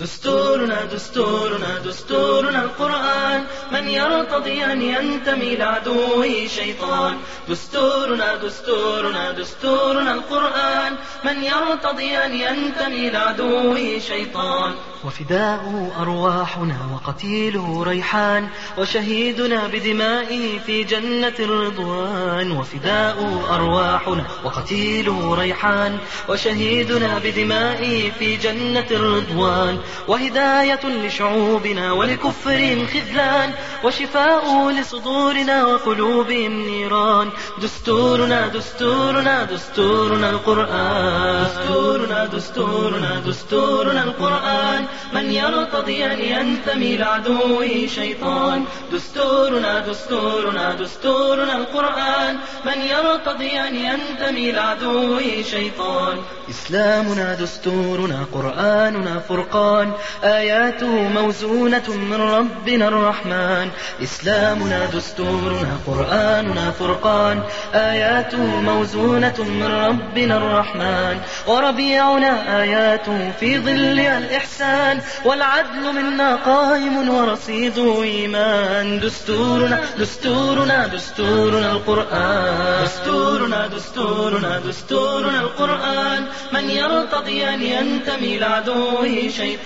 دستورنا دستورنا دستورنا القرآن. من يرتضي أن ينتمي لعدوه شيطان. دستورنا دستورنا دستورنا القرآن. من يرتضي أن ينتمي لعدوه شيطان. وفداء أرواحنا وقتيله ريحان. وشهيدنا بدمائه في جنة الرضوان. وفداء أرواحنا وقتيله ريحان. وشهيدنا بدمائه في جنة الرضوان. وهداية لشعوبنا ولكفرهم خذلان وشفاء لصدورنا وقلوبهم نيران دستورنا دستورنا دستورنا القرآن. دستورنا دستورنا دستورنا القرآن. من يرتضي أن ينتمي لعدوه شيطان. دستورنا دستورنا دستورنا القرآن. من يرتضي أن ينتمي لعدوه شيطان. إسلامنا دستورنا قرآننا فرقان آياته موزونة من ربنا الرحمن. إسلامنا دستورنا قرآننا فرقان. آياته موزونة من ربنا الرحمن. وربيعنا آياته في ظلها الإحسان. والعدل منا قائم ورصيده إيمان. دستورنا دستورنا دستورنا القرآن. دستورنا دستورنا دستورنا القرآن. من يرتضي أن ينتمي لعدوه شيطان.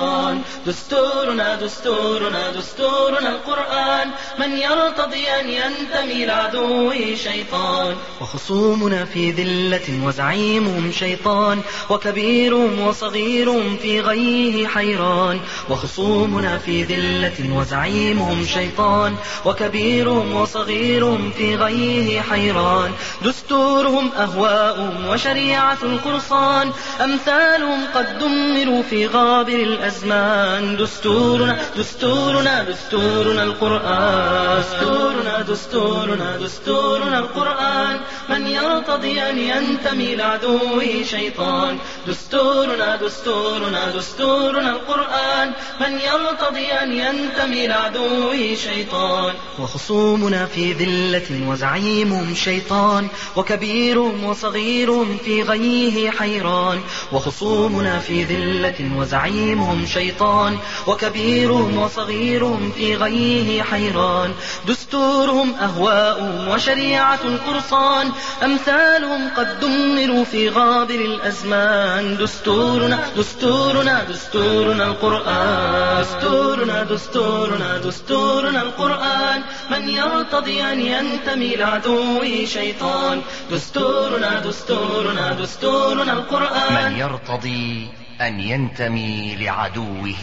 دستورنا دستورنا دستورنا القرآن. من يرتضي أن ينتمي لعدوه شيطان. وخصومنا في ذلة وزعيمهم شيطان. وكبيرهم وصغيرهم في غيه حيران. وخصومنا في ذلة وزعيمهم شيطان. وكبيرهم وصغيرهم في غيه حيران. دستورهم أهواؤهم وشريعة القرصان. أمثالهم قد دمروا في غابر الأزمان دستورنا دستورنا دستورنا القرآن. دستورنا دستورنا دستورنا القرآن. من يرتضي أن ينتمي لعدوه شيطان. دستورنا دستورنا دستورنا القرآن. من يرتضي أن ينتمي لعدوه شيطان. وخصومنا في ذلة وزعيمهم شيطان. وكبيرهم وصغيرهم في غيه حيران. وخصومنا في ذلة وزعيمهم شيطان وكبيرهم وصغيرهم في غيه حيران. دستورهم أهواء وشريعة القرصان أمثالهم قد دمروا في غابر الأزمان. دستورنا دستورنا دستورنا القرآن. دستورنا دستورنا دستورنا القرآن. من يرتضي أن ينتمي لعدوه شيطان. دستورنا دستورنا دستورنا القرآن. من يرتضي أن ينتمي لعدوه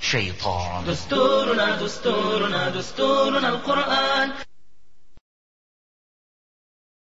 شيطان. دستورنا دستورنا دستورنا القرآن.